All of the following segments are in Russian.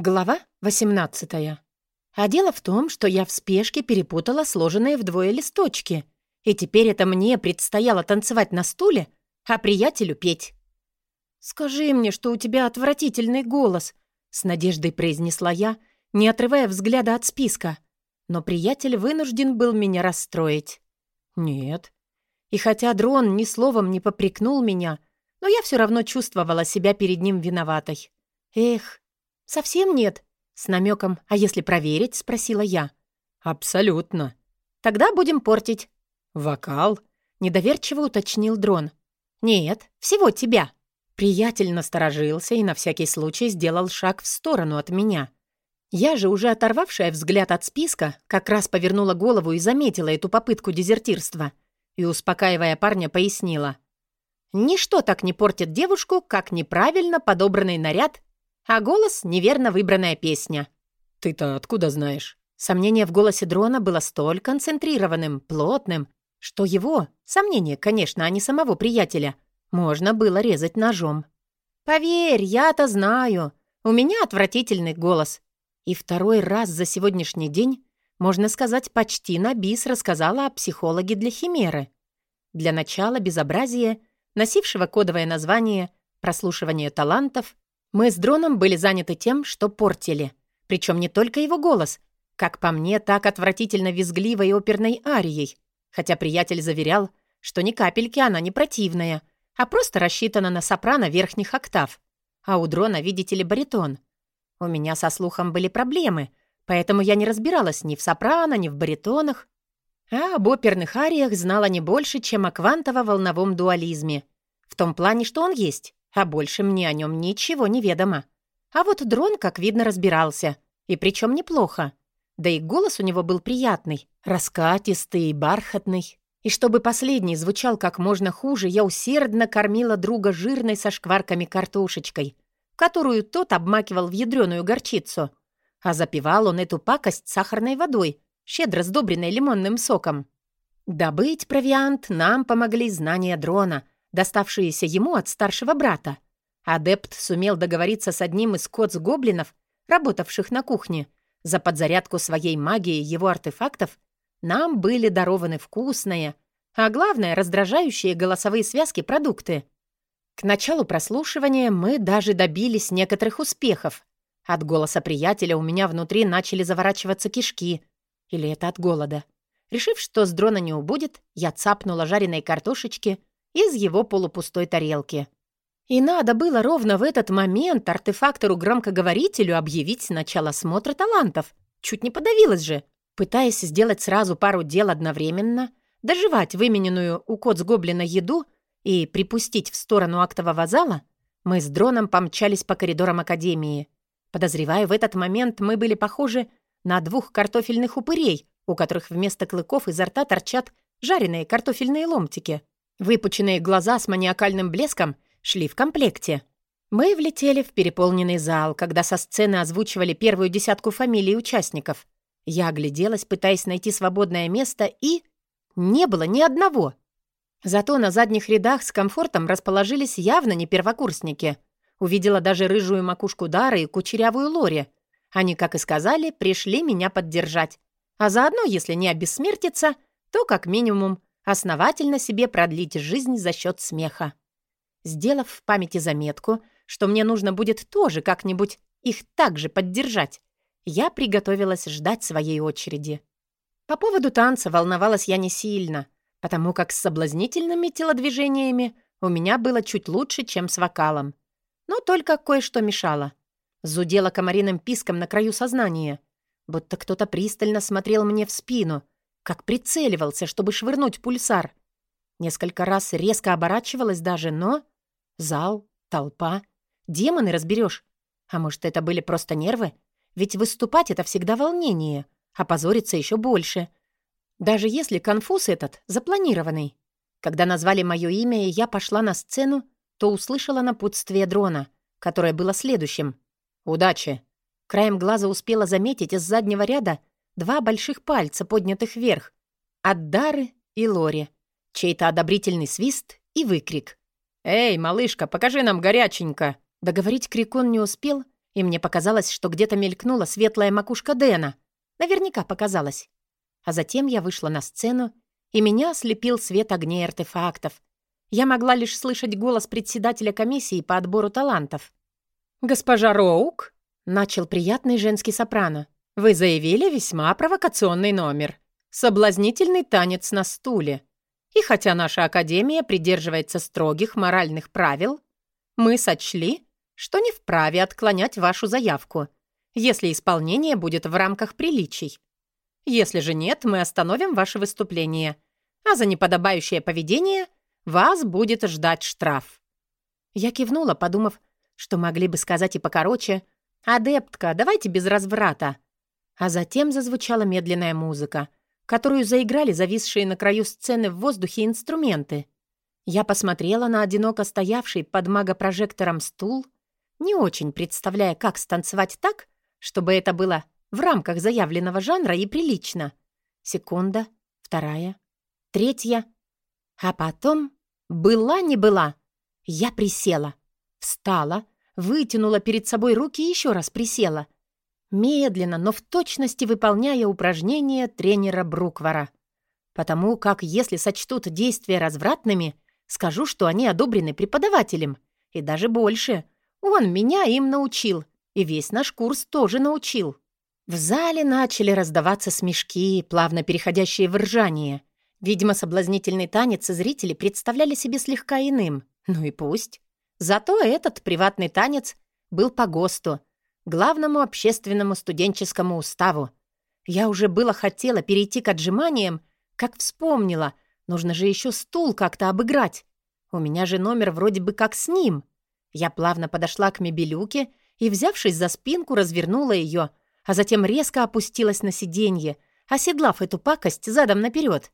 Глава 18. А дело в том, что я в спешке перепутала сложенные вдвое листочки, и теперь это мне предстояло танцевать на стуле, а приятелю петь. «Скажи мне, что у тебя отвратительный голос», — с надеждой произнесла я, не отрывая взгляда от списка. Но приятель вынужден был меня расстроить. «Нет». И хотя дрон ни словом не попрекнул меня, но я все равно чувствовала себя перед ним виноватой. Эх, «Совсем нет?» С намеком «А если проверить?» — спросила я. «Абсолютно». «Тогда будем портить». «Вокал?» — недоверчиво уточнил дрон. «Нет, всего тебя». Приятель насторожился и на всякий случай сделал шаг в сторону от меня. Я же, уже оторвавшая взгляд от списка, как раз повернула голову и заметила эту попытку дезертирства. И, успокаивая парня, пояснила. «Ничто так не портит девушку, как неправильно подобранный наряд а голос — неверно выбранная песня. «Ты-то откуда знаешь?» Сомнение в голосе дрона было столь концентрированным, плотным, что его, сомнение, конечно, а не самого приятеля, можно было резать ножом. «Поверь, я-то знаю. У меня отвратительный голос». И второй раз за сегодняшний день, можно сказать, почти на бис рассказала о психологе для химеры. Для начала безобразие, носившего кодовое название «прослушивание талантов», мы с дроном были заняты тем, что портили. Причем не только его голос, как по мне, так отвратительно визгливой оперной арией. Хотя приятель заверял, что ни капельки она не противная, а просто рассчитана на сопрано верхних октав. А у дрона, видите ли, баритон. У меня со слухом были проблемы, поэтому я не разбиралась ни в сопрано, ни в баритонах. А об оперных ариях знала не больше, чем о квантово-волновом дуализме. В том плане, что он есть а больше мне о нем ничего не ведомо. А вот дрон, как видно, разбирался, и причем неплохо. Да и голос у него был приятный, раскатистый и бархатный. И чтобы последний звучал как можно хуже, я усердно кормила друга жирной со шкварками картошечкой, которую тот обмакивал в ядреную горчицу. А запивал он эту пакость сахарной водой, щедро сдобренной лимонным соком. Добыть провиант нам помогли знания дрона — доставшиеся ему от старшего брата. Адепт сумел договориться с одним из коц-гоблинов, работавших на кухне. За подзарядку своей магии его артефактов нам были дарованы вкусные, а главное, раздражающие голосовые связки продукты. К началу прослушивания мы даже добились некоторых успехов. От голоса приятеля у меня внутри начали заворачиваться кишки. Или это от голода. Решив, что с дрона не убудет, я цапнула жареной картошечки — из его полупустой тарелки. И надо было ровно в этот момент артефактору-громкоговорителю объявить начало смотра талантов. Чуть не подавилась же. Пытаясь сделать сразу пару дел одновременно, доживать вымененную у Коцгоблина еду и припустить в сторону актового зала, мы с дроном помчались по коридорам Академии. Подозреваю, в этот момент мы были похожи на двух картофельных упырей, у которых вместо клыков изо рта торчат жареные картофельные ломтики. Выпученные глаза с маниакальным блеском шли в комплекте. Мы влетели в переполненный зал, когда со сцены озвучивали первую десятку фамилий участников. Я огляделась, пытаясь найти свободное место, и... Не было ни одного. Зато на задних рядах с комфортом расположились явно не первокурсники. Увидела даже рыжую макушку Дары и кучерявую Лори. Они, как и сказали, пришли меня поддержать. А заодно, если не обессмертиться, то, как минимум, основательно себе продлить жизнь за счет смеха. Сделав в памяти заметку, что мне нужно будет тоже как-нибудь их также поддержать, я приготовилась ждать своей очереди. По поводу танца волновалась я не сильно, потому как с соблазнительными телодвижениями у меня было чуть лучше, чем с вокалом. Но только кое-что мешало. Зудела комариным писком на краю сознания, будто кто-то пристально смотрел мне в спину — как прицеливался, чтобы швырнуть пульсар. Несколько раз резко оборачивалась даже, но... Зал, толпа, демоны разберешь. А может, это были просто нервы? Ведь выступать — это всегда волнение, а позориться еще больше. Даже если конфуз этот запланированный. Когда назвали мое имя, и я пошла на сцену, то услышала напутствие дрона, которое было следующим. «Удачи!» Краем глаза успела заметить из заднего ряда Два больших пальца, поднятых вверх. От Дары и Лори. Чей-то одобрительный свист и выкрик. «Эй, малышка, покажи нам горяченько!» Договорить крик он не успел, и мне показалось, что где-то мелькнула светлая макушка Дэна. Наверняка показалось. А затем я вышла на сцену, и меня ослепил свет огней артефактов. Я могла лишь слышать голос председателя комиссии по отбору талантов. «Госпожа Роук?» — начал приятный женский сопрано. «Вы заявили весьма провокационный номер. Соблазнительный танец на стуле. И хотя наша академия придерживается строгих моральных правил, мы сочли, что не вправе отклонять вашу заявку, если исполнение будет в рамках приличий. Если же нет, мы остановим ваше выступление, а за неподобающее поведение вас будет ждать штраф». Я кивнула, подумав, что могли бы сказать и покороче «Адептка, давайте без разврата». А затем зазвучала медленная музыка, которую заиграли зависшие на краю сцены в воздухе инструменты. Я посмотрела на одиноко стоявший под магопрожектором стул, не очень представляя, как станцевать так, чтобы это было в рамках заявленного жанра и прилично. Секунда, вторая, третья. А потом была не была. Я присела. Встала, вытянула перед собой руки и еще раз присела. Медленно, но в точности выполняя упражнения тренера Бруквара. Потому как, если сочтут действия развратными, скажу, что они одобрены преподавателем. И даже больше. Он меня им научил. И весь наш курс тоже научил. В зале начали раздаваться смешки, плавно переходящие в ржание. Видимо, соблазнительный танец зрители представляли себе слегка иным. Ну и пусть. Зато этот приватный танец был по ГОСТу, главному общественному студенческому уставу. Я уже было хотела перейти к отжиманиям, как вспомнила, нужно же еще стул как-то обыграть. У меня же номер вроде бы как с ним. Я плавно подошла к мебелюке и, взявшись за спинку, развернула ее, а затем резко опустилась на сиденье, оседлав эту пакость задом наперед.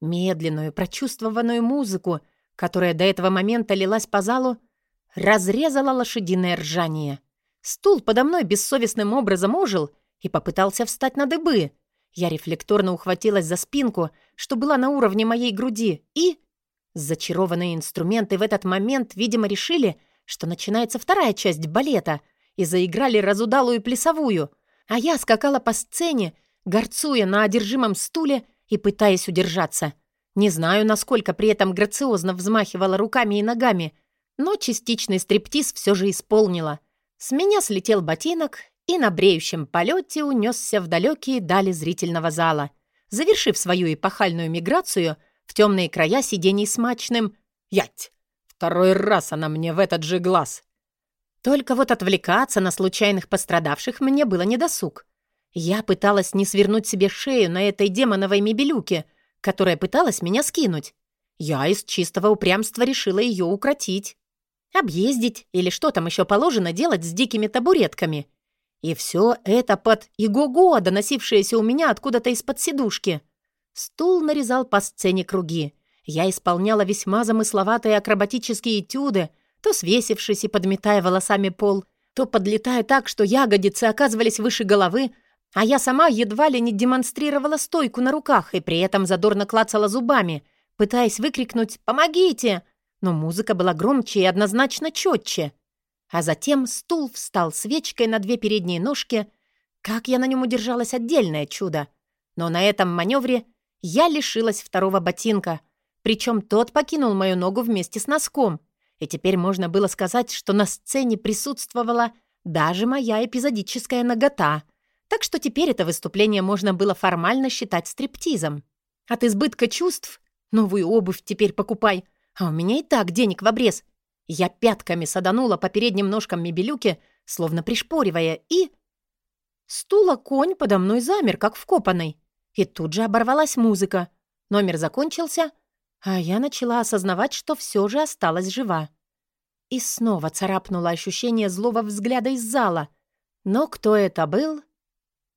Медленную, прочувствованную музыку, которая до этого момента лилась по залу, разрезала лошадиное ржание. Стул подо мной бессовестным образом ожил и попытался встать на дыбы. Я рефлекторно ухватилась за спинку, что была на уровне моей груди, и... Зачарованные инструменты в этот момент, видимо, решили, что начинается вторая часть балета, и заиграли разудалую плясовую, а я скакала по сцене, горцуя на одержимом стуле и пытаясь удержаться. Не знаю, насколько при этом грациозно взмахивала руками и ногами, но частичный стриптиз все же исполнила. С меня слетел ботинок и на бреющем полете унесся в далекие дали зрительного зала, завершив свою эпохальную миграцию в темные края сидений смачным «Ять! Второй раз она мне в этот же глаз!» Только вот отвлекаться на случайных пострадавших мне было недосуг. Я пыталась не свернуть себе шею на этой демоновой мебелюке, которая пыталась меня скинуть. Я из чистого упрямства решила ее укротить. Объездить или что там еще положено делать с дикими табуретками. И все это под иго-го, доносившееся у меня откуда-то из-под сидушки. Стул нарезал по сцене круги. Я исполняла весьма замысловатые акробатические этюды, то свесившись и подметая волосами пол, то подлетая так, что ягодицы оказывались выше головы, а я сама едва ли не демонстрировала стойку на руках и при этом задорно клацала зубами, пытаясь выкрикнуть «Помогите!», но музыка была громче и однозначно четче. А затем стул встал свечкой на две передние ножки. Как я на нем удержалась, отдельное чудо. Но на этом маневре я лишилась второго ботинка, причем тот покинул мою ногу вместе с носком. И теперь можно было сказать, что на сцене присутствовала даже моя эпизодическая нагота — так что теперь это выступление можно было формально считать стриптизом. От избытка чувств новую обувь теперь покупай, а у меня и так денег в обрез. Я пятками саданула по передним ножкам мебелюки, словно пришпоривая, и... Стула конь подо мной замер, как вкопанный. И тут же оборвалась музыка. Номер закончился, а я начала осознавать, что все же осталась жива. И снова царапнуло ощущение злого взгляда из зала. Но кто это был,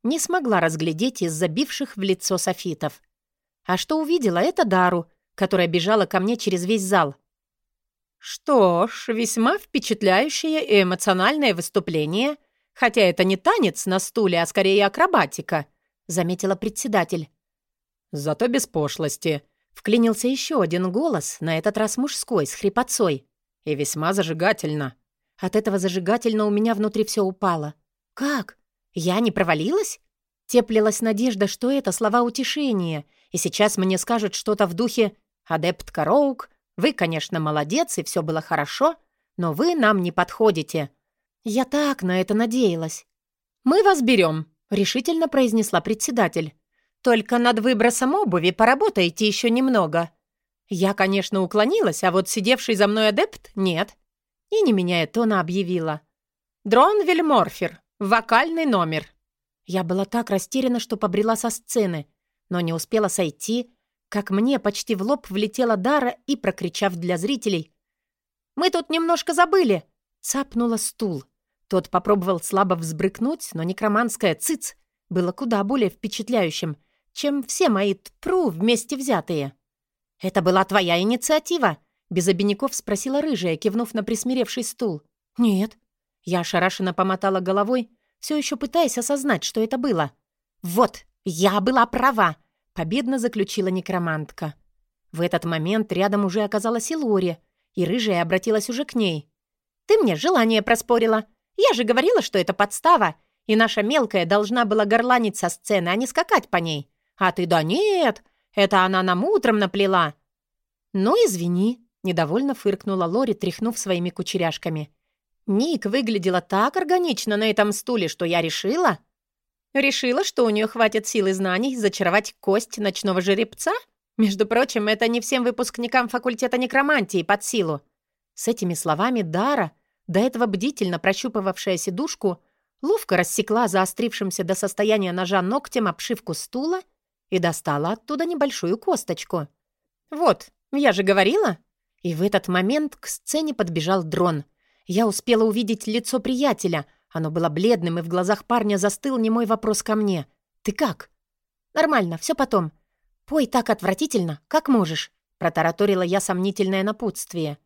не смогла разглядеть из забивших в лицо софитов. А что увидела, это Дару, которая бежала ко мне через весь зал. «Что ж, весьма впечатляющее и эмоциональное выступление, хотя это не танец на стуле, а скорее акробатика», — заметила председатель. «Зато без пошлости», — вклинился еще один голос, на этот раз мужской, с хрипотцой. «И весьма зажигательно. От этого зажигательно у меня внутри все упало. «Как? Я не провалилась?» Теплилась надежда, что это слова утешения, и сейчас мне скажут что-то в духе «Адепт Кароук, вы, конечно, молодец, и все было хорошо, но вы нам не подходите». Я так на это надеялась. «Мы вас берем», — решительно произнесла председатель. «Только над выбросом обуви поработайте еще немного». Я, конечно, уклонилась, а вот сидевший за мной адепт — нет. И, не меняя тона, объявила. «Дрон Вельморфер, вокальный номер». Я была так растеряна, что побрела со сцены, но не успела сойти, как мне почти в лоб влетела Дара и, прокричав для зрителей, «Мы тут немножко забыли!» цапнула стул. Тот попробовал слабо взбрыкнуть, но некроманское «цыц» было куда более впечатляющим, чем все мои «тпру» вместе взятые. «Это была твоя инициатива?» — без обиняков спросила рыжая, кивнув на присмиревший стул. «Нет». Я ошарашенно помотала головой, все еще пытаясь осознать, что это было. «Вот, я была права!» — победно заключила некромантка. В этот момент рядом уже оказалась и Лори, и рыжая обратилась уже к ней. «Ты мне желание проспорила. Я же говорила, что это подстава, и наша мелкая должна была горланить со сцены, а не скакать по ней. А ты да нет, это она нам утром наплела». «Ну, извини», — недовольно фыркнула Лори, тряхнув своими кучеряшками. Ник выглядела так органично на этом стуле, что я решила... Решила, что у нее хватит сил и знаний зачаровать кость ночного жеребца? Между прочим, это не всем выпускникам факультета некромантии под силу. С этими словами Дара, до этого бдительно прощупывавшая сидушку, ловко рассекла заострившимся до состояния ножа ногтем обшивку стула и достала оттуда небольшую косточку. «Вот, я же говорила!» И в этот момент к сцене подбежал дрон — я успела увидеть лицо приятеля. Оно было бледным, и в глазах парня застыл немой вопрос ко мне. «Ты как?» «Нормально, все потом. Пой так отвратительно, как можешь», — протараторила я сомнительное напутствие.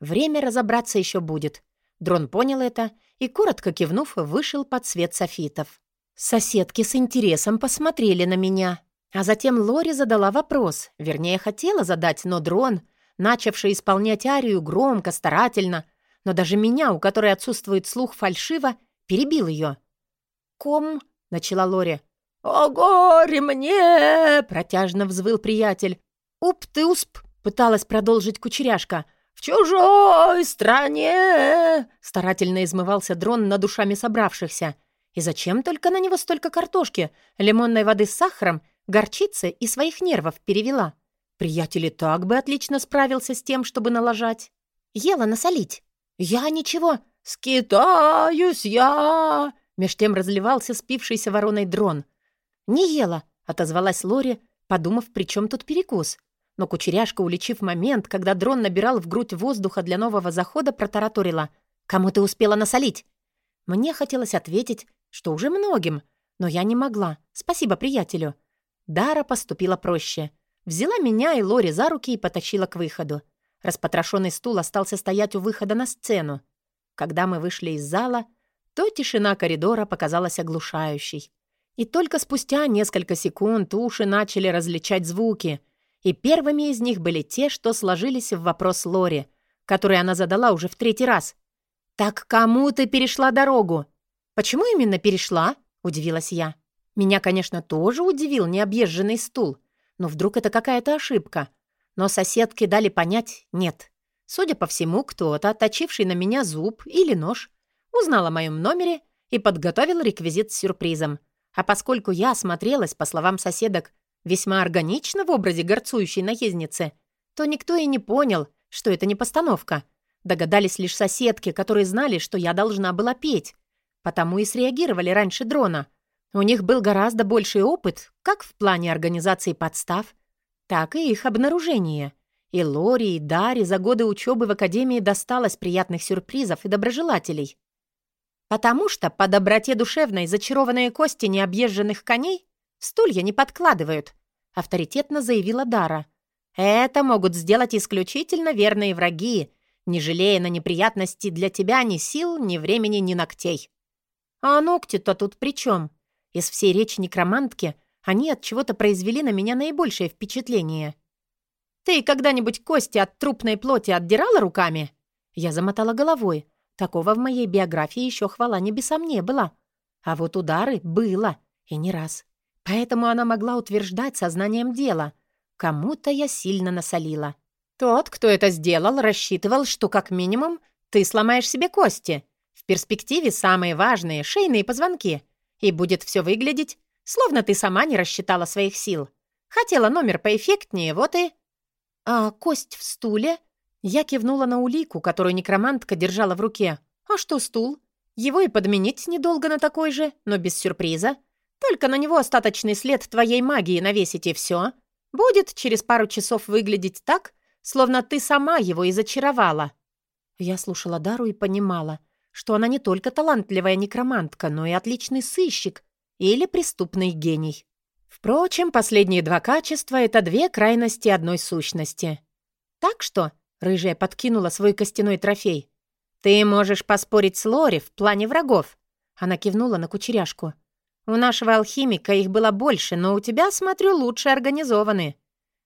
«Время разобраться еще будет». Дрон понял это и, коротко кивнув, вышел под свет софитов. Соседки с интересом посмотрели на меня. А затем Лори задала вопрос, вернее, хотела задать, но дрон, начавший исполнять арию громко, старательно, но даже меня, у которой отсутствует слух фальшиво, перебил ее. «Ком?» — начала Лори. «О горе мне!» — протяжно взвыл приятель. «Уп ты усп!» — пыталась продолжить кучеряшка. «В чужой стране!» — старательно измывался дрон над душами собравшихся. И зачем только на него столько картошки, лимонной воды с сахаром, горчицы и своих нервов перевела? Приятель и так бы отлично справился с тем, чтобы налажать. Ела насолить. «Я ничего, скитаюсь я!» Меж тем разливался спившийся вороной дрон. «Не ела», — отозвалась Лори, подумав, при чем тут перекус. Но кучеряшка, уличив момент, когда дрон набирал в грудь воздуха для нового захода, протараторила. «Кому ты успела насолить?» Мне хотелось ответить, что уже многим, но я не могла. Спасибо приятелю. Дара поступила проще. Взяла меня и Лори за руки и потащила к выходу. Распотрошенный стул остался стоять у выхода на сцену. Когда мы вышли из зала, то тишина коридора показалась оглушающей. И только спустя несколько секунд уши начали различать звуки, и первыми из них были те, что сложились в вопрос Лори, который она задала уже в третий раз. «Так кому ты перешла дорогу?» «Почему именно перешла?» — удивилась я. Меня, конечно, тоже удивил необъезженный стул, но вдруг это какая-то ошибка — но соседки дали понять «нет». Судя по всему, кто-то, точивший на меня зуб или нож, узнал о моем номере и подготовил реквизит с сюрпризом. А поскольку я осмотрелась, по словам соседок, весьма органично в образе горцующей наездницы, то никто и не понял, что это не постановка. Догадались лишь соседки, которые знали, что я должна была петь. Потому и среагировали раньше дрона. У них был гораздо больший опыт, как в плане организации подстав, так и их обнаружение. И Лори, и Даре за годы учебы в академии досталось приятных сюрпризов и доброжелателей. Потому что по доброте душевной зачарованные кости необъезженных коней стулья не подкладывают, авторитетно заявила Дара. Это могут сделать исключительно верные враги, не жалея на неприятности для тебя ни сил, ни времени, ни ногтей. А ногти-то тут при чем? Из всей речи некромантки они от чего-то произвели на меня наибольшее впечатление. «Ты когда-нибудь кости от трупной плоти отдирала руками?» Я замотала головой, Такого в моей биографии еще хвала небесам не было. А вот удары было, и не раз. Поэтому она могла утверждать сознанием дела. Кому-то я сильно насолила. Тот, кто это сделал, рассчитывал, что как минимум ты сломаешь себе кости. В перспективе самые важные — шейные позвонки. И будет все выглядеть, словно ты сама не рассчитала своих сил. Хотела номер поэффектнее, вот и... А кость в стуле? Я кивнула на улику, которую некромантка держала в руке. А что стул? Его и подменить недолго на такой же, но без сюрприза. Только на него остаточный след твоей магии навесить, и все. Будет через пару часов выглядеть так, словно ты сама его и зачаровала. Я слушала Дару и понимала, что она не только талантливая некромантка, но и отличный сыщик или преступный гений. Впрочем, последние два качества — это две крайности одной сущности. Так что, — рыжая подкинула свой костяной трофей, — ты можешь поспорить с Лори в плане врагов. Она кивнула на кучеряшку. У нашего алхимика их было больше, но у тебя, смотрю, лучше организованы.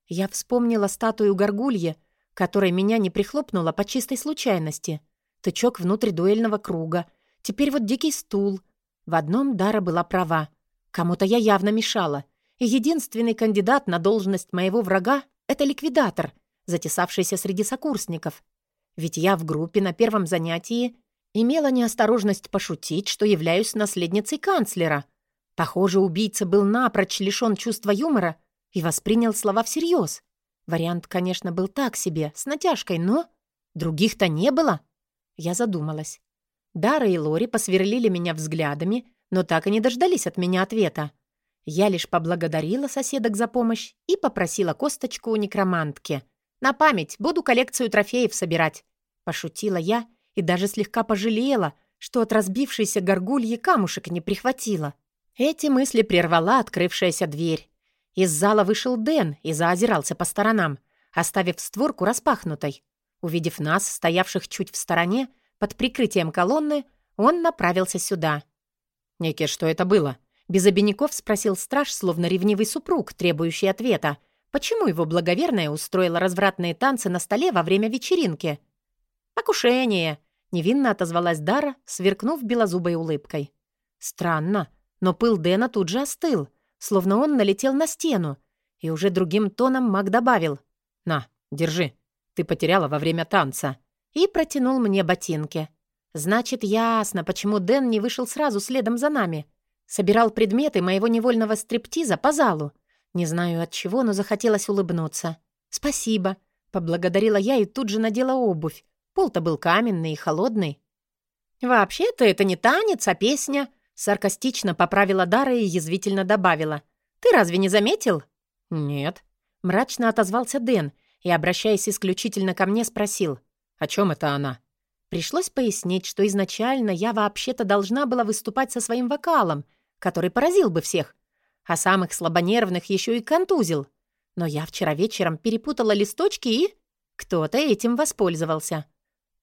Я вспомнила статую горгульи, которой меня не прихлопнула по чистой случайности. Тычок внутрь дуэльного круга. Теперь вот дикий стул. В одном Дара была права. Кому-то я явно мешала. Единственный кандидат на должность моего врага — это ликвидатор, затесавшийся среди сокурсников. Ведь я в группе на первом занятии имела неосторожность пошутить, что являюсь наследницей канцлера — Похоже, убийца был напрочь лишён чувства юмора и воспринял слова всерьез. Вариант, конечно, был так себе, с натяжкой, но других-то не было. Я задумалась. Дара и Лори посверлили меня взглядами, но так и не дождались от меня ответа. Я лишь поблагодарила соседок за помощь и попросила косточку у некромантки. «На память буду коллекцию трофеев собирать», — пошутила я и даже слегка пожалела, что от разбившейся горгульи камушек не прихватила. Эти мысли прервала открывшаяся дверь. Из зала вышел Дэн и заозирался по сторонам, оставив створку распахнутой. Увидев нас, стоявших чуть в стороне, под прикрытием колонны, он направился сюда. «Неке, что это было?» Без обиняков спросил страж, словно ревнивый супруг, требующий ответа. Почему его благоверная устроила развратные танцы на столе во время вечеринки? «Покушение!» — невинно отозвалась Дара, сверкнув белозубой улыбкой. «Странно. Но пыл Дэна тут же остыл, словно он налетел на стену. И уже другим тоном маг добавил. «На, держи. Ты потеряла во время танца». И протянул мне ботинки. «Значит, ясно, почему Дэн не вышел сразу следом за нами. Собирал предметы моего невольного стриптиза по залу. Не знаю от чего, но захотелось улыбнуться. «Спасибо», — поблагодарила я и тут же надела обувь. Пол-то был каменный и холодный. «Вообще-то это не танец, а песня», Саркастично поправила Дара и язвительно добавила. «Ты разве не заметил?» «Нет». Мрачно отозвался Дэн и, обращаясь исключительно ко мне, спросил. «О чем это она?» Пришлось пояснить, что изначально я вообще-то должна была выступать со своим вокалом, который поразил бы всех, а самых слабонервных еще и контузил. Но я вчера вечером перепутала листочки и... Кто-то этим воспользовался.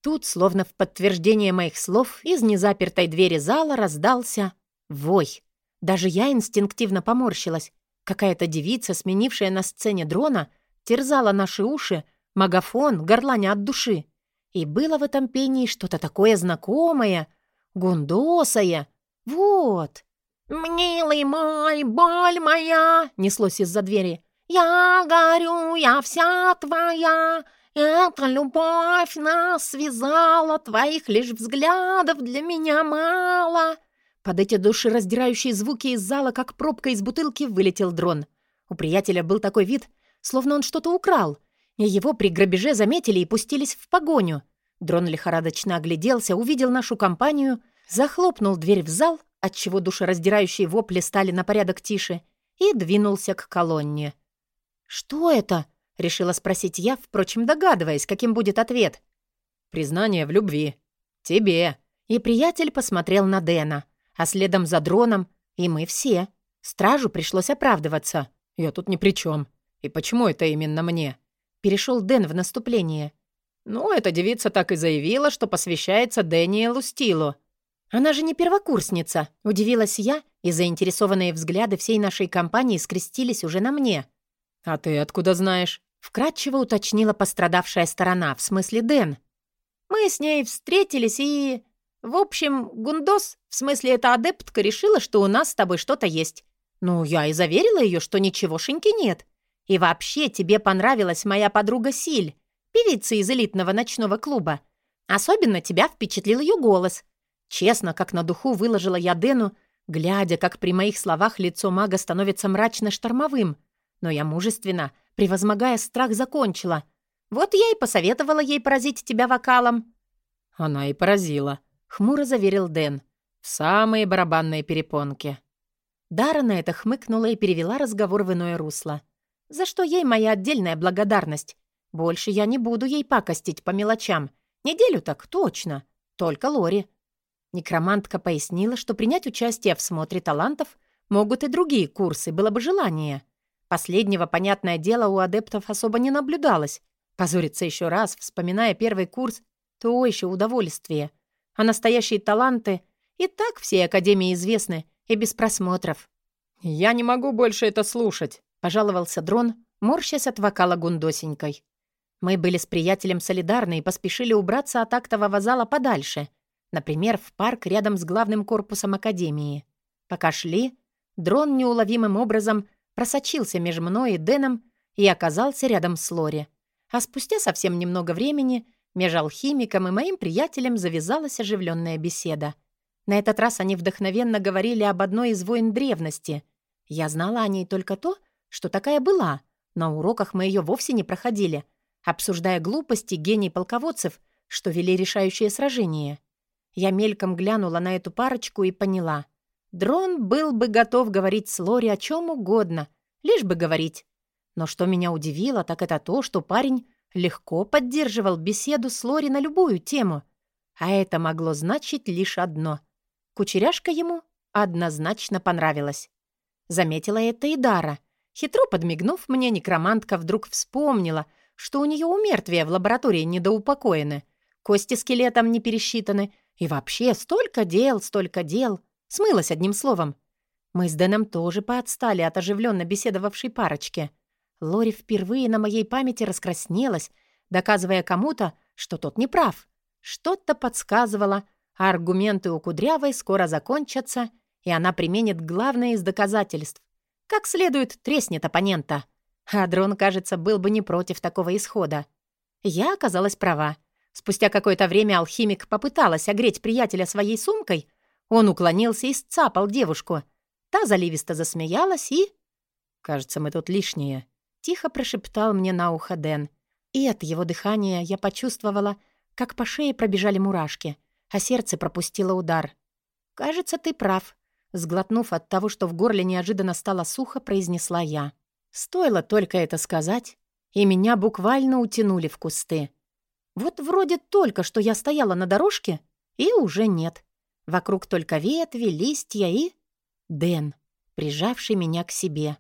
Тут, словно в подтверждение моих слов, из незапертой двери зала раздался вой. Даже я инстинктивно поморщилась. Какая-то девица, сменившая на сцене дрона, терзала наши уши, магафон, горланя от души. И было в этом пении что-то такое знакомое, гундосое. Вот. «Милый мой, боль моя!» — неслось из-за двери. «Я горю, я вся твоя, эта любовь нас связала, твоих лишь взглядов для меня мало. Под эти душераздирающие звуки из зала, как пробка из бутылки, вылетел дрон. У приятеля был такой вид, словно он что-то украл, и его при грабеже заметили и пустились в погоню. Дрон лихорадочно огляделся, увидел нашу компанию, захлопнул дверь в зал, отчего душераздирающие вопли стали на порядок тише, и двинулся к колонне. «Что это?» — решила спросить я, впрочем, догадываясь, каким будет ответ. «Признание в любви. Тебе». И приятель посмотрел на Дэна, а следом за дроном и мы все. Стражу пришлось оправдываться. «Я тут ни при чем. И почему это именно мне?» Перешел Дэн в наступление. «Ну, эта девица так и заявила, что посвящается Дэниелу Стилу». «Она же не первокурсница», — удивилась я, и заинтересованные взгляды всей нашей компании скрестились уже на мне. «А ты откуда знаешь?» Вкратчиво уточнила пострадавшая сторона, в смысле Дэн. Мы с ней встретились и... В общем, Гундос, в смысле эта адептка, решила, что у нас с тобой что-то есть. Ну, я и заверила ее, что ничегошеньки нет. И вообще тебе понравилась моя подруга Силь, певица из элитного ночного клуба. Особенно тебя впечатлил ее голос. Честно, как на духу выложила я Дэну, глядя, как при моих словах лицо мага становится мрачно-штормовым. Но я мужественно, превозмогая страх, закончила. Вот я и посоветовала ей поразить тебя вокалом. Она и поразила, хмуро заверил Дэн. В самые барабанные перепонки. Дара на это хмыкнула и перевела разговор в иное русло. За что ей моя отдельная благодарность. Больше я не буду ей пакостить по мелочам. Неделю так точно. Только Лори. Некромантка пояснила, что принять участие в смотре талантов могут и другие курсы, было бы желание. Последнего, понятное дело, у адептов особо не наблюдалось. Позориться еще раз, вспоминая первый курс, то еще удовольствие. А настоящие таланты и так всей Академии известны и без просмотров. «Я не могу больше это слушать», — пожаловался Дрон, морщась от вокала гундосенькой. Мы были с приятелем солидарны и поспешили убраться от актового зала подальше — Например, в парк рядом с главным корпусом Академии. Пока шли, дрон неуловимым образом просочился между мной и Дэном и оказался рядом с Лори. А спустя совсем немного времени между алхимиком и моим приятелем завязалась оживленная беседа. На этот раз они вдохновенно говорили об одной из войн древности. Я знала о ней только то, что такая была. На уроках мы ее вовсе не проходили, обсуждая глупости гений полководцев, что вели решающее сражение. Я мельком глянула на эту парочку и поняла. Дрон был бы готов говорить с Лори о чем угодно, лишь бы говорить. Но что меня удивило, так это то, что парень легко поддерживал беседу с Лори на любую тему. А это могло значить лишь одно. Кучеряшка ему однозначно понравилась. Заметила это и Дара. Хитро подмигнув мне, некромантка вдруг вспомнила, что у нее умертвия в лаборатории недоупокоены, кости скелетом не пересчитаны — и вообще, столько дел, столько дел. Смылось одним словом. Мы с Дэном тоже поотстали от оживленно беседовавшей парочки. Лори впервые на моей памяти раскраснелась, доказывая кому-то, что тот не прав. Что-то подсказывало, а аргументы у Кудрявой скоро закончатся, и она применит главное из доказательств. Как следует треснет оппонента. А дрон, кажется, был бы не против такого исхода. Я оказалась права. Спустя какое-то время алхимик попыталась огреть приятеля своей сумкой. Он уклонился и сцапал девушку. Та заливисто засмеялась и... «Кажется, мы тут лишние», — тихо прошептал мне на ухо Дэн. И от его дыхания я почувствовала, как по шее пробежали мурашки, а сердце пропустило удар. «Кажется, ты прав», — сглотнув от того, что в горле неожиданно стало сухо, произнесла я. Стоило только это сказать, и меня буквально утянули в кусты. Вот вроде только что я стояла на дорожке, и уже нет. Вокруг только ветви, листья и... Дэн, прижавший меня к себе.